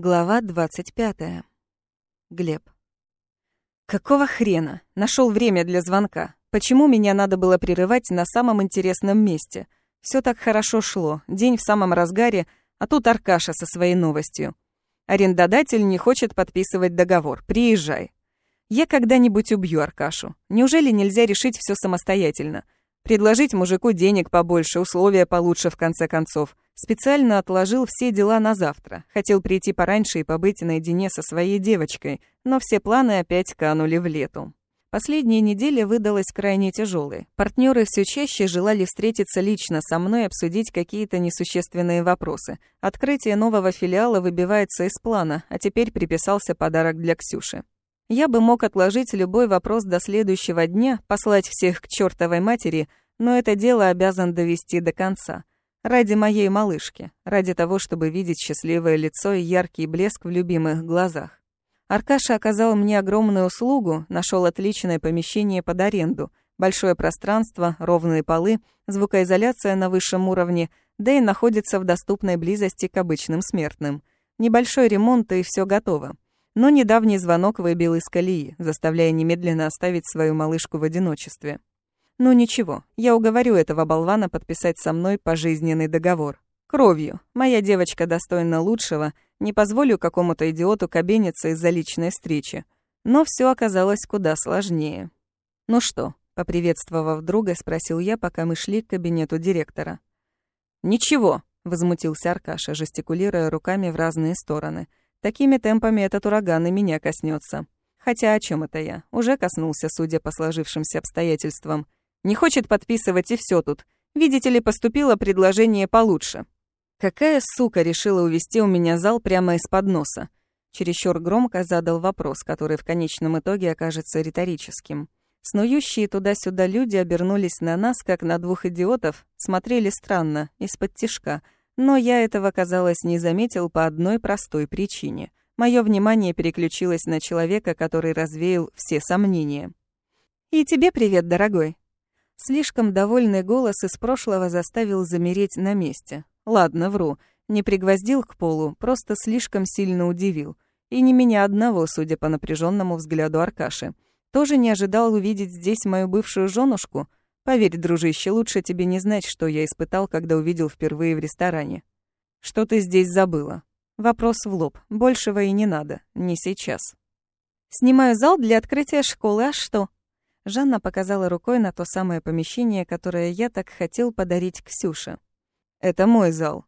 Глава 25. Глеб. Какого хрена? Нашел время для звонка. Почему меня надо было прерывать на самом интересном месте? Все так хорошо шло, день в самом разгаре, а тут Аркаша со своей новостью. Арендодатель не хочет подписывать договор. Приезжай. Я когда-нибудь убью Аркашу. Неужели нельзя решить все самостоятельно? Предложить мужику денег побольше, условия получше в конце концов – Специально отложил все дела на завтра. Хотел прийти пораньше и побыть наедине со своей девочкой, но все планы опять канули в лету. Последняя неделя выдалась крайне тяжелой. Партнеры все чаще желали встретиться лично со мной и обсудить какие-то несущественные вопросы. Открытие нового филиала выбивается из плана, а теперь приписался подарок для Ксюши. Я бы мог отложить любой вопрос до следующего дня, послать всех к чертовой матери, но это дело обязан довести до конца. Ради моей малышки, ради того, чтобы видеть счастливое лицо и яркий блеск в любимых глазах. Аркаша оказал мне огромную услугу, нашел отличное помещение под аренду, большое пространство, ровные полы, звукоизоляция на высшем уровне, да и находится в доступной близости к обычным смертным. Небольшой ремонт и все готово. Но недавний звонок выбил из колеи, заставляя немедленно оставить свою малышку в одиночестве. Ну ничего, я уговорю этого болвана подписать со мной пожизненный договор. Кровью. Моя девочка достойна лучшего, не позволю какому-то идиоту кабениться из-за личной встречи. Но все оказалось куда сложнее. «Ну что?» — поприветствовав друга, спросил я, пока мы шли к кабинету директора. «Ничего», — возмутился Аркаша, жестикулируя руками в разные стороны. «Такими темпами этот ураган и меня коснется. Хотя о чем это я? Уже коснулся, судя по сложившимся обстоятельствам. Не хочет подписывать и все тут. Видите ли, поступило предложение получше. Какая сука решила увести у меня зал прямо из-под носа? Чересчур громко задал вопрос, который в конечном итоге окажется риторическим. Снующие туда-сюда люди обернулись на нас, как на двух идиотов, смотрели странно, из-под тишка. Но я этого, казалось, не заметил по одной простой причине. Мое внимание переключилось на человека, который развеял все сомнения. «И тебе привет, дорогой», Слишком довольный голос из прошлого заставил замереть на месте. Ладно, вру. Не пригвоздил к полу, просто слишком сильно удивил. И не меня одного, судя по напряженному взгляду Аркаши. Тоже не ожидал увидеть здесь мою бывшую женушку. Поверь, дружище, лучше тебе не знать, что я испытал, когда увидел впервые в ресторане. Что ты здесь забыла? Вопрос в лоб. Большего и не надо. Не сейчас. Снимаю зал для открытия школы, а что? Жанна показала рукой на то самое помещение, которое я так хотел подарить Ксюше. «Это мой зал».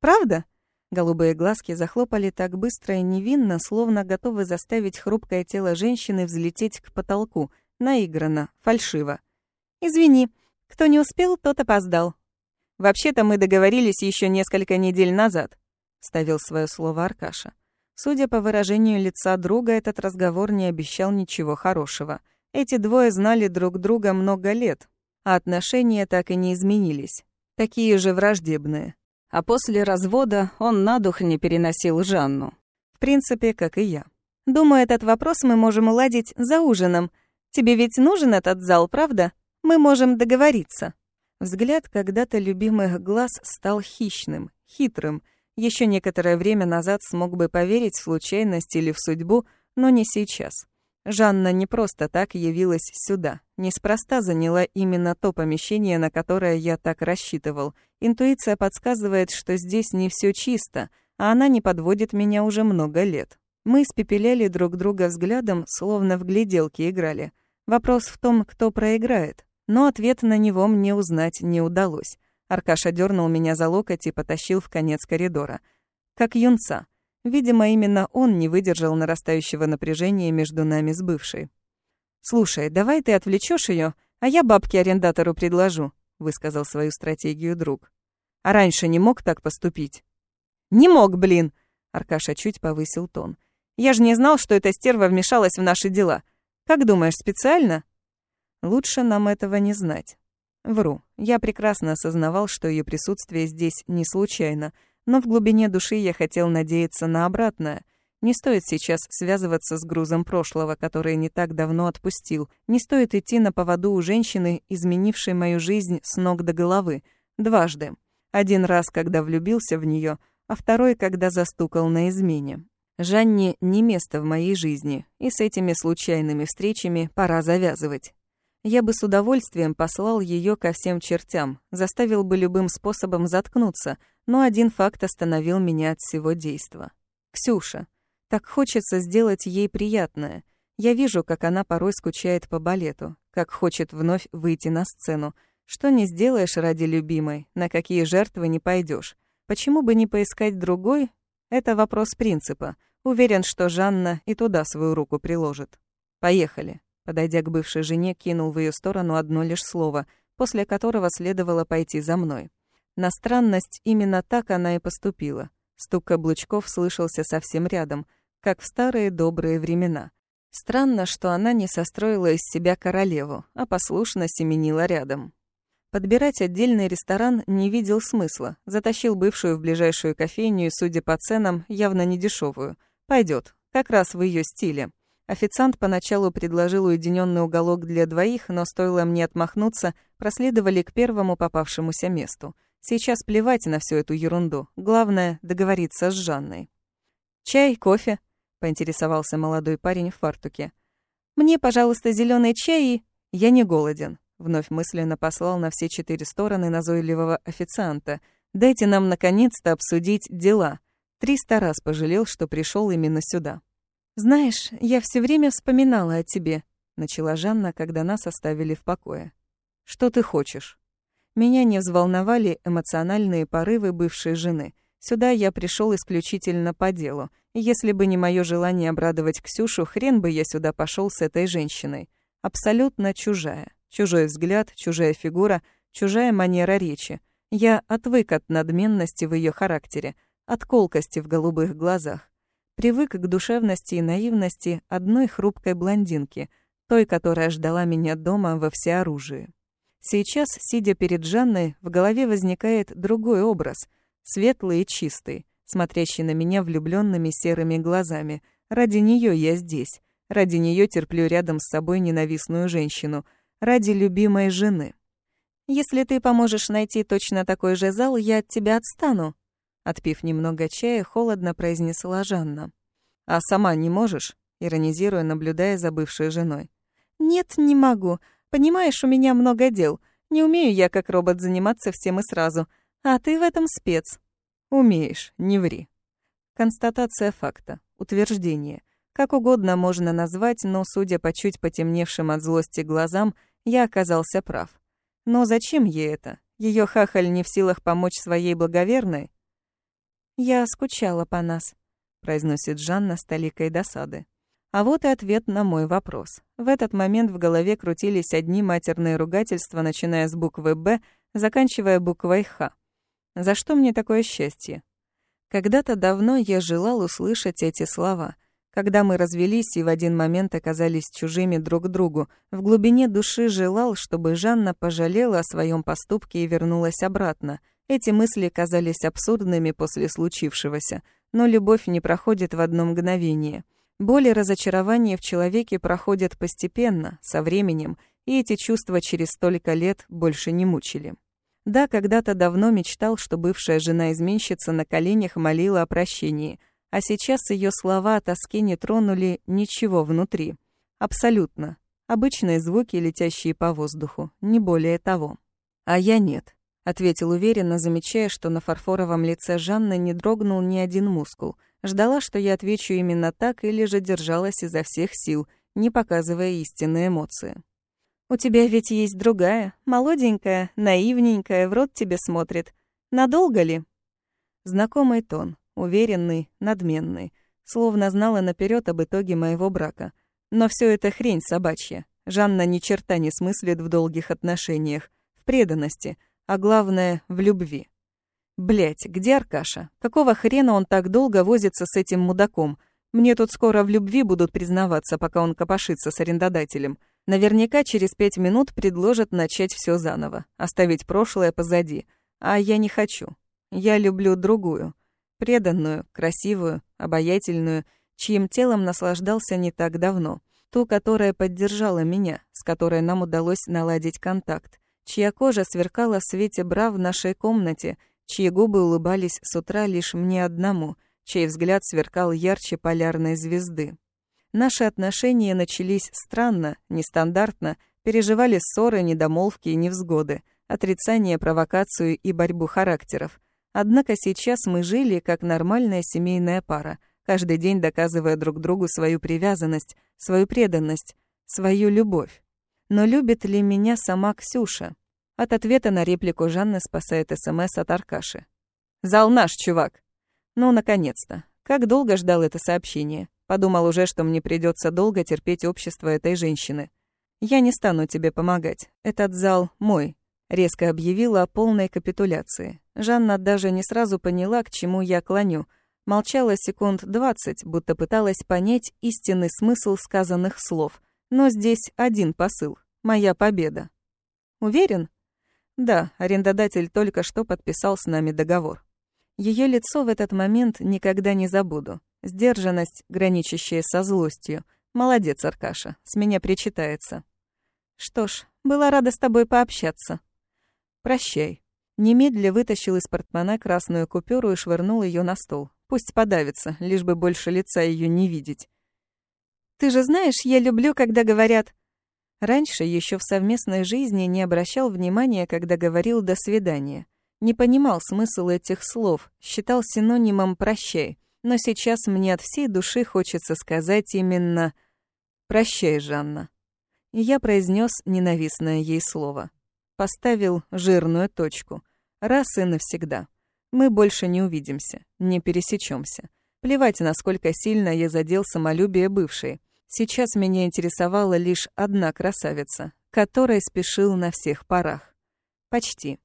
«Правда?» Голубые глазки захлопали так быстро и невинно, словно готовы заставить хрупкое тело женщины взлететь к потолку, наигранно, фальшиво. «Извини, кто не успел, тот опоздал». «Вообще-то мы договорились еще несколько недель назад», — ставил свое слово Аркаша. Судя по выражению лица друга, этот разговор не обещал ничего хорошего — эти двое знали друг друга много лет, а отношения так и не изменились. Такие же враждебные. А после развода он на дух не переносил Жанну. В принципе, как и я. Думаю, этот вопрос мы можем уладить за ужином. Тебе ведь нужен этот зал, правда? Мы можем договориться. Взгляд когда-то любимых глаз стал хищным, хитрым. Еще некоторое время назад смог бы поверить в случайность или в судьбу, но не сейчас. Жанна не просто так явилась сюда, неспроста заняла именно то помещение, на которое я так рассчитывал. Интуиция подсказывает, что здесь не все чисто, а она не подводит меня уже много лет. Мы испепеляли друг друга взглядом, словно в гляделки играли. Вопрос в том, кто проиграет. Но ответ на него мне узнать не удалось. Аркаша дернул меня за локоть и потащил в конец коридора. Как юнца — Видимо, именно он не выдержал нарастающего напряжения между нами с бывшей. «Слушай, давай ты отвлечешь ее, а я бабке арендатору предложу», — высказал свою стратегию друг. «А раньше не мог так поступить?» «Не мог, блин!» — Аркаша чуть повысил тон. «Я же не знал, что эта стерва вмешалась в наши дела. Как думаешь, специально?» «Лучше нам этого не знать». Вру. Я прекрасно осознавал, что ее присутствие здесь не случайно — но в глубине души я хотел надеяться на обратное. Не стоит сейчас связываться с грузом прошлого, который не так давно отпустил. Не стоит идти на поводу у женщины, изменившей мою жизнь с ног до головы. Дважды. Один раз, когда влюбился в нее, а второй, когда застукал на измене. Жанне не место в моей жизни, и с этими случайными встречами пора завязывать. Я бы с удовольствием послал ее ко всем чертям, заставил бы любым способом заткнуться, но один факт остановил меня от всего действа. Ксюша. Так хочется сделать ей приятное. Я вижу, как она порой скучает по балету, как хочет вновь выйти на сцену. Что не сделаешь ради любимой, на какие жертвы не пойдешь. Почему бы не поискать другой? Это вопрос принципа. Уверен, что Жанна и туда свою руку приложит. Поехали. Подойдя к бывшей жене, кинул в ее сторону одно лишь слово, после которого следовало пойти за мной. На странность именно так она и поступила. Стук каблучков слышался совсем рядом, как в старые добрые времена. Странно, что она не состроила из себя королеву, а послушно семенила рядом. Подбирать отдельный ресторан не видел смысла. Затащил бывшую в ближайшую кофейню судя по ценам, явно не дешевую. Пойдет, как раз в ее стиле. Официант поначалу предложил уединенный уголок для двоих, но стоило мне отмахнуться, проследовали к первому попавшемуся месту. Сейчас плевать на всю эту ерунду. Главное — договориться с Жанной. «Чай, кофе?» — поинтересовался молодой парень в фартуке. «Мне, пожалуйста, зеленый чай и...» «Я не голоден», — вновь мысленно послал на все четыре стороны назойливого официанта. «Дайте нам, наконец-то, обсудить дела». Триста раз пожалел, что пришел именно сюда. «Знаешь, я все время вспоминала о тебе», — начала Жанна, когда нас оставили в покое. «Что ты хочешь?» Меня не взволновали эмоциональные порывы бывшей жены. Сюда я пришел исключительно по делу. если бы не мое желание обрадовать Ксюшу, хрен бы я сюда пошел с этой женщиной. Абсолютно чужая. Чужой взгляд, чужая фигура, чужая манера речи. Я отвык от надменности в ее характере, от колкости в голубых глазах. Привык к душевности и наивности одной хрупкой блондинки, той, которая ждала меня дома во всеоружии. Сейчас, сидя перед Жанной, в голове возникает другой образ, светлый и чистый, смотрящий на меня влюбленными серыми глазами. Ради нее я здесь, ради нее терплю рядом с собой ненавистную женщину, ради любимой жены. Если ты поможешь найти точно такой же зал, я от тебя отстану, Отпив немного чая, холодно произнесла Жанна. «А сама не можешь?» иронизируя, наблюдая за бывшей женой. «Нет, не могу. Понимаешь, у меня много дел. Не умею я, как робот, заниматься всем и сразу. А ты в этом спец». «Умеешь, не ври». Констатация факта. Утверждение. Как угодно можно назвать, но, судя по чуть потемневшим от злости глазам, я оказался прав. Но зачем ей это? Ее хахаль не в силах помочь своей благоверной? «Я скучала по нас», — произносит Жанна с толикой досады. А вот и ответ на мой вопрос. В этот момент в голове крутились одни матерные ругательства, начиная с буквы «Б», заканчивая буквой «Х». За что мне такое счастье? Когда-то давно я желал услышать эти слова. Когда мы развелись и в один момент оказались чужими друг другу, в глубине души желал, чтобы Жанна пожалела о своем поступке и вернулась обратно — эти мысли казались абсурдными после случившегося, но любовь не проходит в одно мгновение. Боль и разочарование в человеке проходят постепенно, со временем, и эти чувства через столько лет больше не мучили. Да, когда-то давно мечтал, что бывшая жена-изменщица на коленях молила о прощении, а сейчас ее слова о тоске не тронули ничего внутри. Абсолютно. Обычные звуки, летящие по воздуху, не более того. А я нет ответил уверенно, замечая, что на фарфоровом лице Жанны не дрогнул ни один мускул. Ждала, что я отвечу именно так, или же держалась изо всех сил, не показывая истинные эмоции. «У тебя ведь есть другая, молоденькая, наивненькая, в рот тебе смотрит. Надолго ли?» Знакомый тон, уверенный, надменный, словно знала наперед об итоге моего брака. Но все это хрень собачья. Жанна ни черта не смыслит в долгих отношениях, в преданности — а главное, в любви. Блять, где Аркаша? Какого хрена он так долго возится с этим мудаком? Мне тут скоро в любви будут признаваться, пока он копошится с арендодателем. Наверняка через пять минут предложат начать все заново, оставить прошлое позади. А я не хочу. Я люблю другую. Преданную, красивую, обаятельную, чьим телом наслаждался не так давно. Ту, которая поддержала меня, с которой нам удалось наладить контакт чья кожа сверкала в свете бра в нашей комнате, чьи губы улыбались с утра лишь мне одному, чей взгляд сверкал ярче полярной звезды. Наши отношения начались странно, нестандартно, переживали ссоры, недомолвки и невзгоды, отрицание, провокацию и борьбу характеров. Однако сейчас мы жили как нормальная семейная пара, каждый день доказывая друг другу свою привязанность, свою преданность, свою любовь. Но любит ли меня сама Ксюша? От ответа на реплику Жанны спасает СМС от Аркаши. «Зал наш, чувак!» Ну, наконец-то. Как долго ждал это сообщение. Подумал уже, что мне придется долго терпеть общество этой женщины. «Я не стану тебе помогать. Этот зал мой», — резко объявила о полной капитуляции. Жанна даже не сразу поняла, к чему я клоню. Молчала секунд двадцать, будто пыталась понять истинный смысл сказанных слов. Но здесь один посыл — моя победа. Уверен? Да, арендодатель только что подписал с нами договор. Ее лицо в этот момент никогда не забуду. Сдержанность, граничащая со злостью. Молодец, Аркаша, с меня причитается. Что ж, была рада с тобой пообщаться. Прощай. Немедля вытащил из портмона красную купюру и швырнул ее на стол. Пусть подавится, лишь бы больше лица ее не видеть. Ты же знаешь, я люблю, когда говорят... Раньше, еще в совместной жизни, не обращал внимания, когда говорил «до свидания». Не понимал смысл этих слов, считал синонимом «прощай». Но сейчас мне от всей души хочется сказать именно «прощай, Жанна». И я произнес ненавистное ей слово. Поставил жирную точку. Раз и навсегда. Мы больше не увидимся, не пересечемся. Плевать, насколько сильно я задел самолюбие бывшей. Сейчас меня интересовала лишь одна красавица, которая спешил на всех парах. Почти.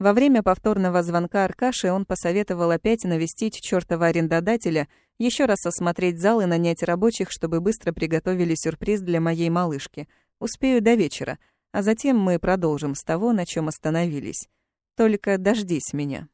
Во время повторного звонка Аркаши он посоветовал опять навестить чёртова арендодателя, еще раз осмотреть зал и нанять рабочих, чтобы быстро приготовили сюрприз для моей малышки. Успею до вечера, а затем мы продолжим с того, на чем остановились. Только дождись меня.